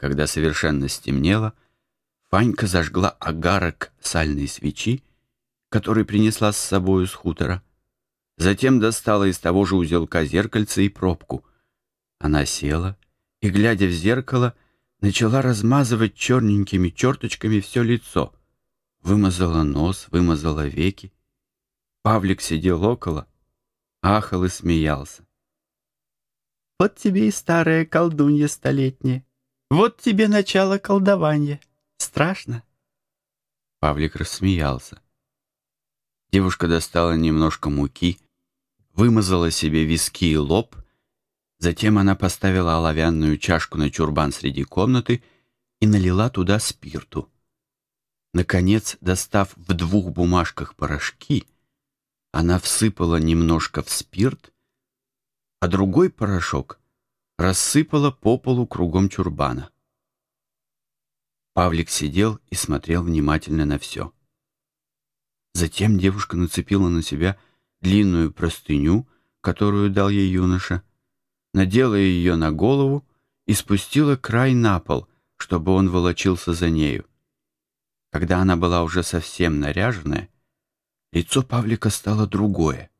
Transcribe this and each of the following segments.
Когда совершенно стемнело, Фанька зажгла агарок сальной свечи, который принесла с собою с хутора. Затем достала из того же узелка зеркальце и пробку. Она села и, глядя в зеркало, начала размазывать черненькими черточками все лицо. Вымазала нос, вымазала веки. Павлик сидел около, ахал и смеялся. «Вот тебе и старая колдунья столетняя. Вот тебе начало колдования. Страшно?» Павлик рассмеялся. Девушка достала немножко муки, вымазала себе виски и лоб, затем она поставила оловянную чашку на чурбан среди комнаты и налила туда спирту. Наконец, достав в двух бумажках порошки, она всыпала немножко в спирт, а другой порошок рассыпала по полу кругом чурбана. Павлик сидел и смотрел внимательно на все. Затем девушка нацепила на себя длинную простыню, которую дал ей юноша, надела ее на голову и спустила край на пол, чтобы он волочился за нею. Когда она была уже совсем наряженная, лицо Павлика стало другое.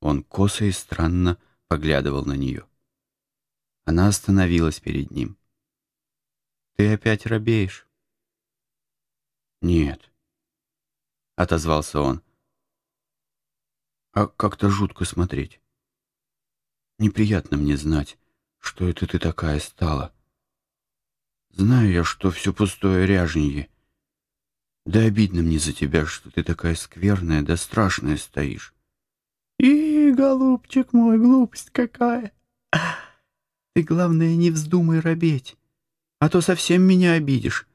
Он косо и странно поглядывал на нее. Она остановилась перед ним. «Ты опять робеешь?» «Нет», — отозвался он. «А как-то жутко смотреть. Неприятно мне знать, что это ты такая стала. Знаю я, что все пустое ряженье. Да обидно мне за тебя, что ты такая скверная да страшная стоишь. И, голубчик мой, глупость какая! Ты, главное, не вздумай робеть, а то совсем меня обидишь.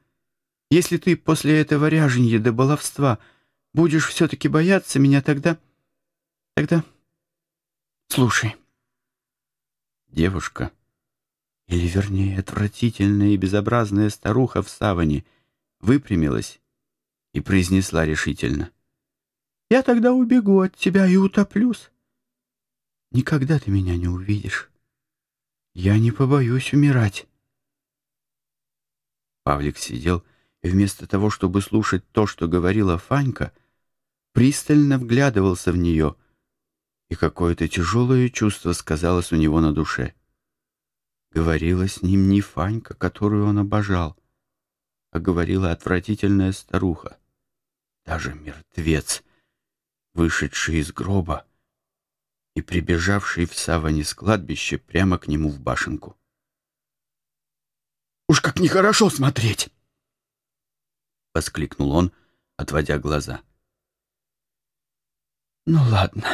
Если ты после этого ряженья до баловства будешь все-таки бояться меня, тогда... Тогда... Слушай. Девушка, или, вернее, отвратительная и безобразная старуха в саване, выпрямилась и произнесла решительно. «Я тогда убегу от тебя и утоплюсь. Никогда ты меня не увидишь. Я не побоюсь умирать». Павлик сидел и вместо того, чтобы слушать то, что говорила Фанька, пристально вглядывался в нее, и какое-то тяжелое чувство сказалось у него на душе. Говорила с ним не Фанька, которую он обожал, а говорила отвратительная старуха даже мертвец, вышедший из гроба и прибежавший в саване с кладбища прямо к нему в башенку. «Уж как нехорошо смотреть!» — воскликнул он, отводя глаза. «Ну ладно»,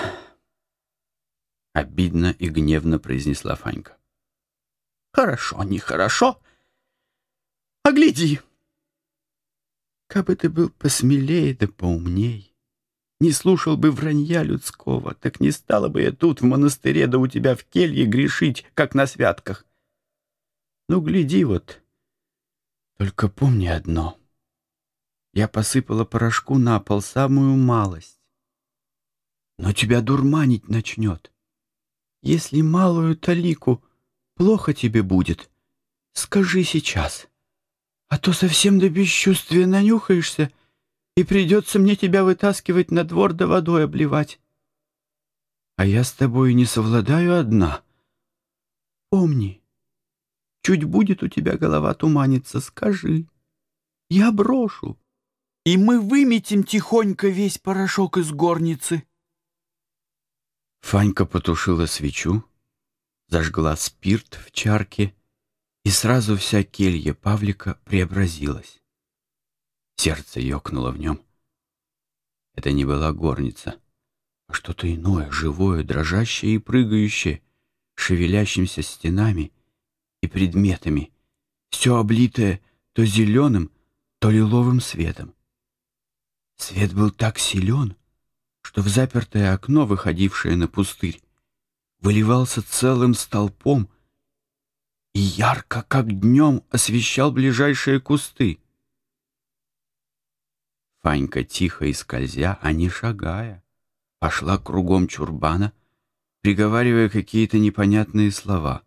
— обидно и гневно произнесла Фанька. «Хорошо, нехорошо. А гляди!» Как бы ты был посмелее да поумней, не слушал бы вранья людского, так не стало бы я тут в монастыре да у тебя в келье грешить, как на святках. Ну, гляди вот, только помни одно. Я посыпала порошку на пол самую малость, но тебя дурманить начнет. Если малую талику плохо тебе будет, скажи сейчас — а то совсем до бесчувствия нанюхаешься, и придется мне тебя вытаскивать на двор да водой обливать. А я с тобой не совладаю одна. Помни, чуть будет у тебя голова туманиться, скажи. Я брошу, и мы выметим тихонько весь порошок из горницы. Фанька потушила свечу, зажгла спирт в чарке — и сразу вся келья Павлика преобразилась. Сердце ёкнуло в нем. Это не была горница, а что-то иное, живое, дрожащее и прыгающее, шевелящимся стенами и предметами, все облитое то зеленым, то лиловым светом. Свет был так силен, что в запертое окно, выходившее на пустырь, выливался целым столпом и ярко, как днем, освещал ближайшие кусты. Фанька, тихо и скользя, а не шагая, пошла кругом чурбана, приговаривая какие-то непонятные слова,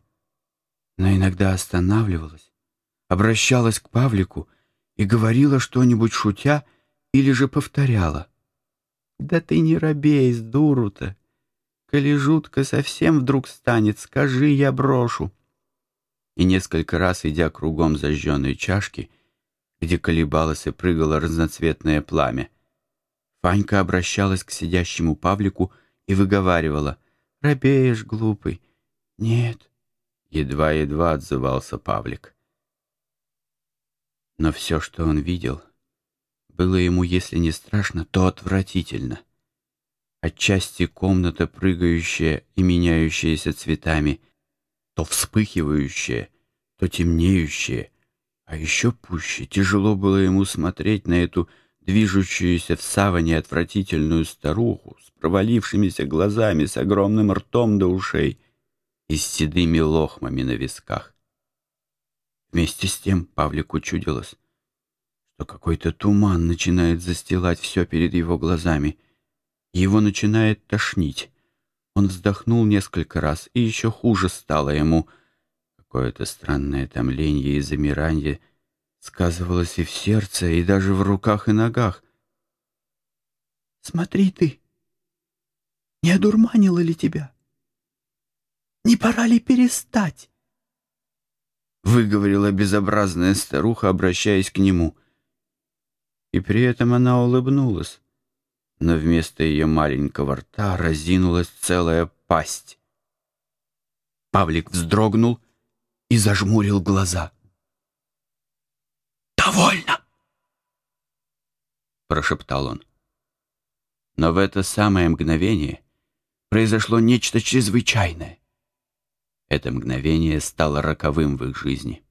но иногда останавливалась, обращалась к Павлику и говорила что-нибудь шутя или же повторяла. «Да ты не робей, дуру-то! Коли жутко совсем вдруг станет, скажи, я брошу!» И несколько раз, идя кругом зажженной чашки, где колебалось и прыгало разноцветное пламя, Фанька обращалась к сидящему Павлику и выговаривала. «Робеешь, глупый!» «Нет!» — едва-едва отзывался Павлик. Но все, что он видел, было ему, если не страшно, то отвратительно. Отчасти комната, прыгающая и меняющаяся цветами, то вспыхивающая, то темнеющая, а еще пуще тяжело было ему смотреть на эту движущуюся в саване отвратительную старуху с провалившимися глазами, с огромным ртом до ушей и с седыми лохмами на висках. Вместе с тем Павлику чудилось, что какой-то туман начинает застилать все перед его глазами. Его начинает тошнить. Он вздохнул несколько раз, и еще хуже стало ему. Какое-то странное томление и замирание сказывалось и в сердце, и даже в руках и ногах. «Смотри ты, не одурманило ли тебя? Не пора ли перестать?» — выговорила безобразная старуха, обращаясь к нему. И при этом она улыбнулась, но вместо ее маленького рта разинулась целая пасть. Павлик вздрогнул и зажмурил глаза. «Довольно!» — прошептал он. Но в это самое мгновение произошло нечто чрезвычайное. Это мгновение стало роковым в их жизни.